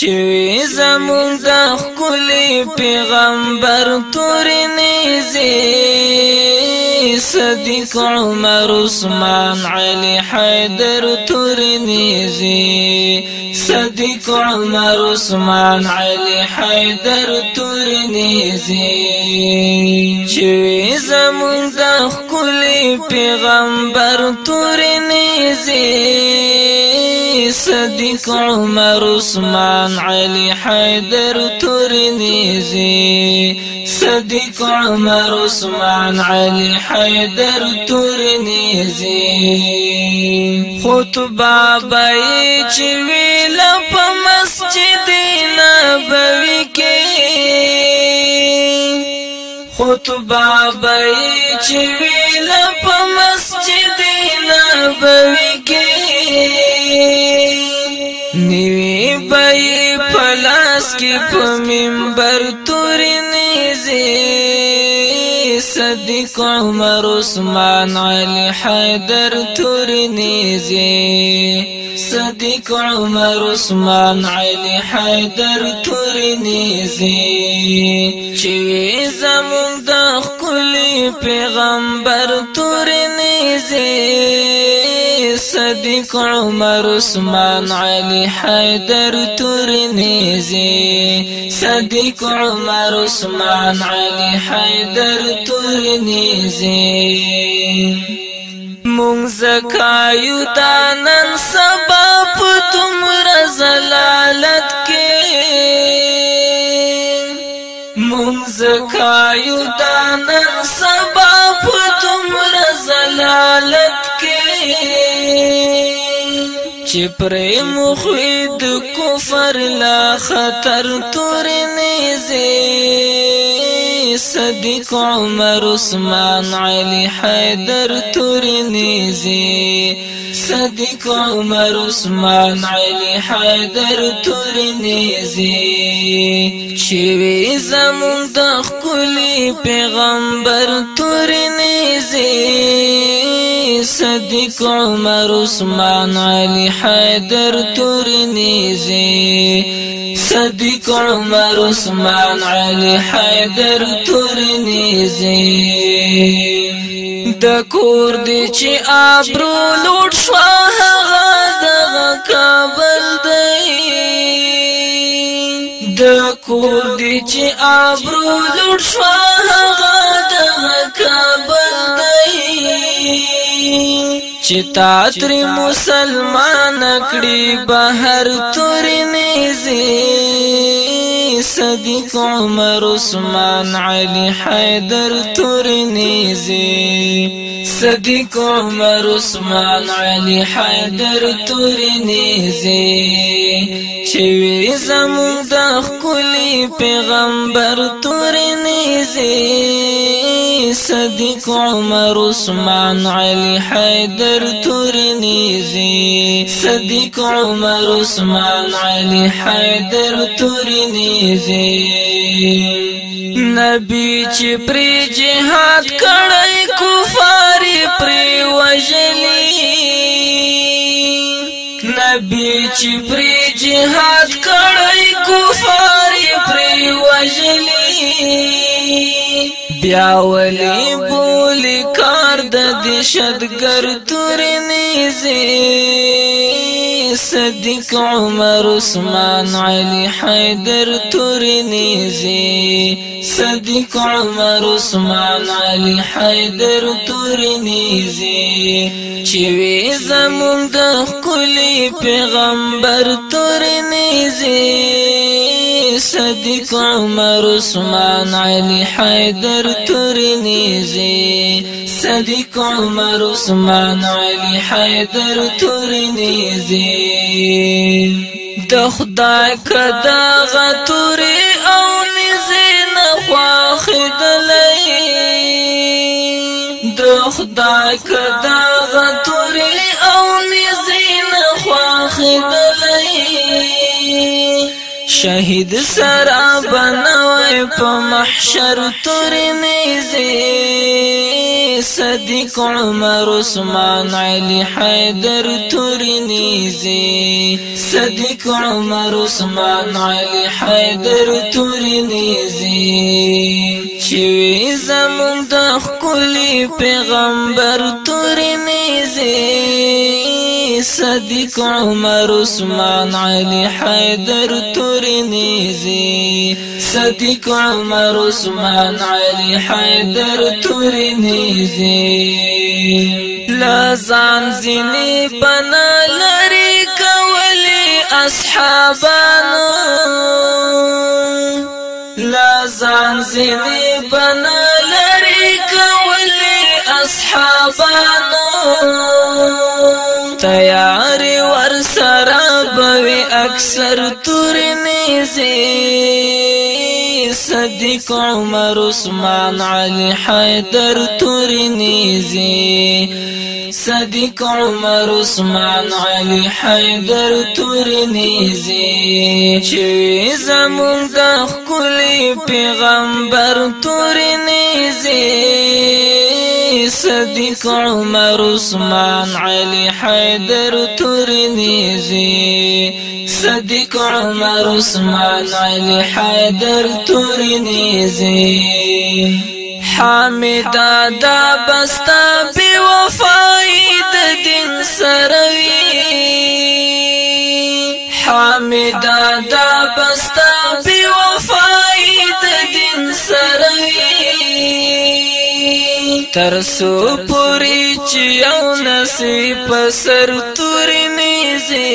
چوی زمون دا خکلی پیغمبر توری نیزی صدیق عمر عثمان علی حیدر توری نیزی صدیق عمر عثمان علی حیدر توری نیزی چوی زمون دا خکلی پیغمبر توری نیزی صديق عمر عثمان علي حيدر ترنيزي صديق عمر عثمان علي حيدر ترنيزي خطبه بای چې ویل په مسجد نبوي کې خطبه بای چې ویل په مسجد نبوي لاس کې په منبر تورې نيزي صدیق عمر عثمان علي حیدر تورې نيزي صدیق عمر عثمان علي حیدر تورې نيزي چې زمونږ د خپل پیغمبر تورې نيزي صدیق عمر عثمان علی حیدر تورنیزی صدیق عمر عثمان علی حیدر تورنیزی مونږ زکایو دا نن سبا په دومره زلالت کې مونږ زکایو دا نن چې پر مخید کفر لا خطر تور نيزي صدیق عمر عثمان علي حیدر تور نيزي صدیق عمر عثمان علي حیدر تور نيزي چې وې زمون د خپل پیغمبر تور نيزي صدیق عمر عثمان علی حیدر تورنیزی صدیق عمر عثمان علی حیدر تورنیزی د کور دی چې ابرو لوټ شو هغه د کابل دی د کور دی چې ابرو لوټ شو هغه د کابل دی چې تا تر مسلمان کړي بهر تور نيزي صدیق عمر عثمان علي حیدر تور نيزي صدیق عمر عثمان علي حیدر تور نيزي چې وې زموږ د خپل پیغمبر تور نيزي صدیق عمر عثمان علی حیدر تورنیزی صدیق عمر عثمان علی حیدر تورنیزی نبی چې پر جهاد کړی کفار پر وجلی نبی چې پر جهاد کړی کفار پر وجلی بیا ولی بولی کار د دشتګر تور نیزی صدیق عمر عثمان علی حیدر تور نیزی صدیق عمر عثمان علی حیدر تور نیزی چې وې زمونږ د خپل پیغمبر تور نیزی صدیق عمر عثمان علی حیدر ترنیزی صدیق عمر عثمان علی حیدر ترنیزی دخدا خدای کدا غتوري او نزین خواخ لي دخدا خدای کدا غتوري او نزین خواخ دلې شهید سرا بنوي په محشر تور نيزي صدیق عمر عثمان علي حيدر تور نيزي صدیق عمر عثمان علي حيدر تور نيزي چې زمون د خپل پیغمبر تور نيزي صدیق عمر عثمان علی حیدر تورنیزی صدیق عمر عثمان علی حیدر تورنیزی لزان زینی پنا لري کولی اصحابانو لزان زینی پنا لري کولی اصحابانو تیار ور سرا بوي اکثر تور نيزي صديق عمر عثمان علي حيدر تور نيزي صديق عمر عثمان علي حيدر تور نيزي چې زمونږ خپل پیغمبر تور نيزي صدیق عمر عثمان علي حيدر ترمذي صدیق عمر عثمان علي حيدر ترمذي حامد دا بستا بي وفايد دين سروي حامد دا بستا بي تر سو پوری چې او نصیب سر تور نيزي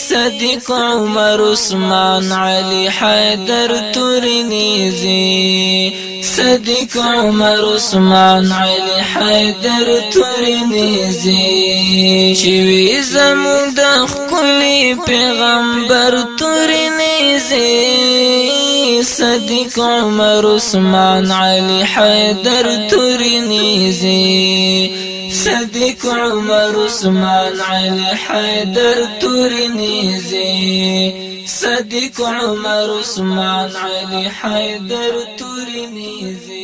صدیق عمر عثمان علي حیدر تور نيزي صدیق عمر عثمان علي حیدر تور نيزي چې وي زمو د خپل پیغمبر تور نيزي صدق عمر عثمان علي حيدر ترنيزي صدق عمر عثمان علي حيدر ترنيزي صدق عمر عثمان علي حيدر ترنيزي